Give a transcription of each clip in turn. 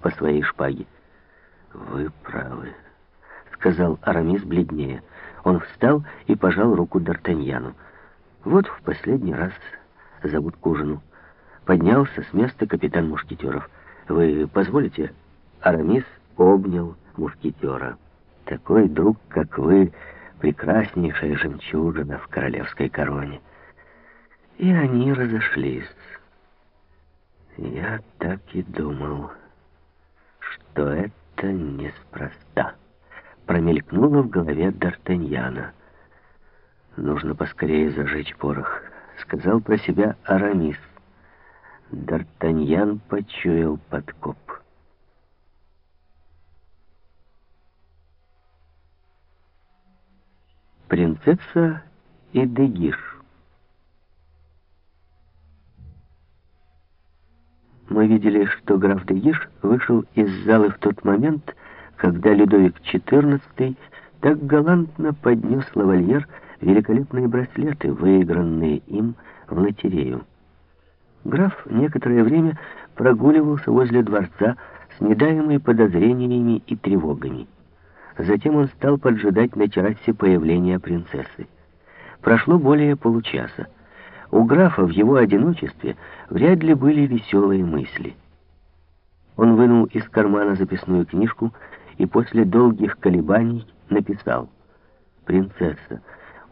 по своей шпаге. «Вы правы», — сказал Арамис бледнее. Он встал и пожал руку Д'Артаньяну. «Вот в последний раз зовут к ужину». Поднялся с места капитан Мушкетеров. «Вы позволите?» Арамис обнял Мушкетера. «Такой друг, как вы, прекраснейшая жемчужина в королевской короне». И они разошлись. Я так и думал, что это неспроста. Промелькнуло в голове Д'Артаньяна. «Нужно поскорее зажечь порох», — сказал про себя Арамис. Д'Артаньян почуял подкоп. Принцесса и Дегиш Мы видели, что граф Дегиш вышел из зала в тот момент, когда Людовик XIV так галантно поднес лавальер великолепные браслеты, выигранные им в лотерею. Граф некоторое время прогуливался возле дворца с недаемыми подозрениями и тревогами. Затем он стал поджидать на террасе появления принцессы. Прошло более получаса. У графа в его одиночестве вряд ли были веселые мысли. Он вынул из кармана записную книжку и после долгих колебаний написал «Принцесса,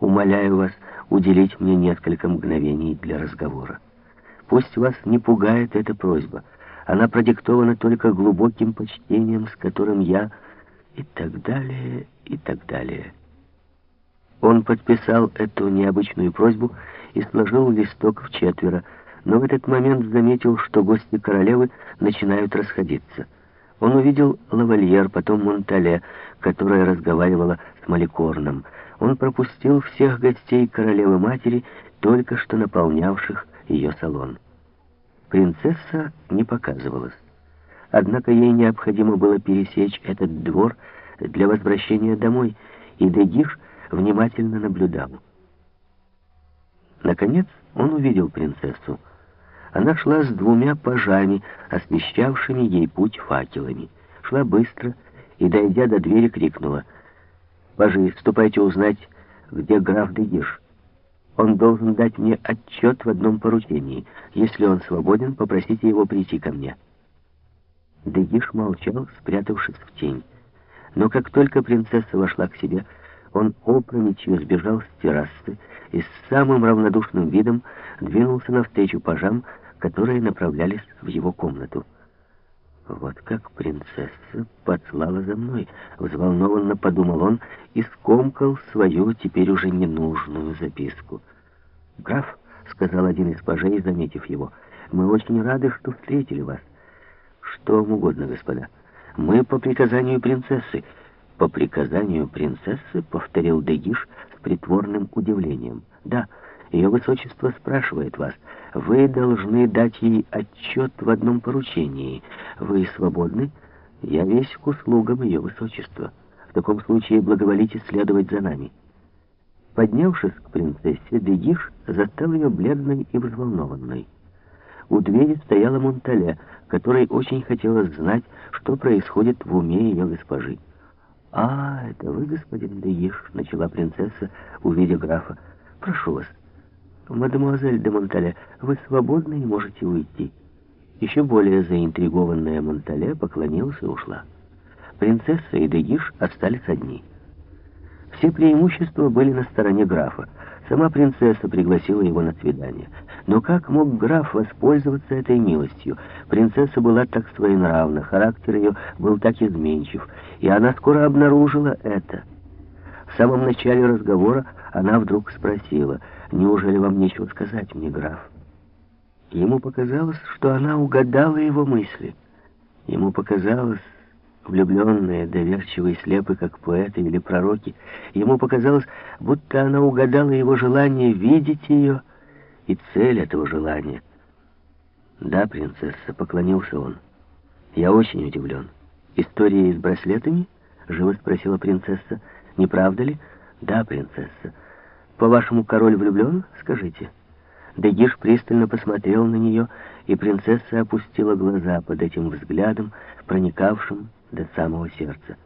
умоляю вас уделить мне несколько мгновений для разговора. Пусть вас не пугает эта просьба. Она продиктована только глубоким почтением, с которым я...» И так далее, и так далее. Он подписал эту необычную просьбу и сложил листок в четверо, но в этот момент заметил, что гости королевы начинают расходиться. Он увидел лавальер, потом Монтале, которая разговаривала с Маликорном. Он пропустил всех гостей королевы-матери, только что наполнявших ее салон. Принцесса не показывалась. Однако ей необходимо было пересечь этот двор для возвращения домой, и Дегиш внимательно наблюдал. Наконец он увидел принцессу. Она шла с двумя пажами, освещавшими ей путь факелами. Шла быстро и, дойдя до двери, крикнула. «Пажи, ступайте узнать, где граф Дегиш. Он должен дать мне отчет в одном поручении. Если он свободен, попросите его прийти ко мне». Дегиш молчал, спрятавшись в тень. Но как только принцесса вошла к себе, он опрометью сбежал с террасы и с самым равнодушным видом двинулся навстречу пажам, которые направлялись в его комнату. «Вот как принцесса послала за мной», — взволнованно подумал он и скомкал свою теперь уже ненужную записку. «Граф», — сказал один из пажей, заметив его, — «мы очень рады, что встретили вас». «Что вам угодно, господа. Мы по приказанию принцессы». «По приказанию принцессы», — повторил Дегиш с притворным удивлением. «Да, ее высочество спрашивает вас. Вы должны дать ей отчет в одном поручении. Вы свободны? Я весь к услугам ее высочества. В таком случае благоволите следовать за нами». Поднявшись к принцессе, Дегиш застал ее бледной и взволнованной. У двери стояла Монтале, которой очень хотелось знать, что происходит в уме ее госпожи. «А, это вы, господин Деиш?» — начала принцесса, увидев графа. «Прошу вас, мадемуазель де Монтале, вы свободны и можете уйти». Еще более заинтригованная Монтале поклонилась и ушла. Принцесса и Дегиш остались одни. Все преимущества были на стороне графа. Сама принцесса пригласила его на свидание. Но как мог граф воспользоваться этой милостью? Принцесса была так своенравна, характер ее был так изменчив, и она скоро обнаружила это. В самом начале разговора она вдруг спросила, «Неужели вам нечего сказать мне, граф?» Ему показалось, что она угадала его мысли. Ему показалось, влюбленные, доверчивые, слепы, как поэты или пророки, ему показалось, будто она угадала его желание видеть ее и цель этого желания. «Да, принцесса», — поклонился он. «Я очень удивлен. История с браслетами?» — живо спросила принцесса. «Не правда ли?» «Да, принцесса. По-вашему, король влюблен? Скажите». Дегиш пристально посмотрел на нее, и принцесса опустила глаза под этим взглядом, проникавшим до самого сердца.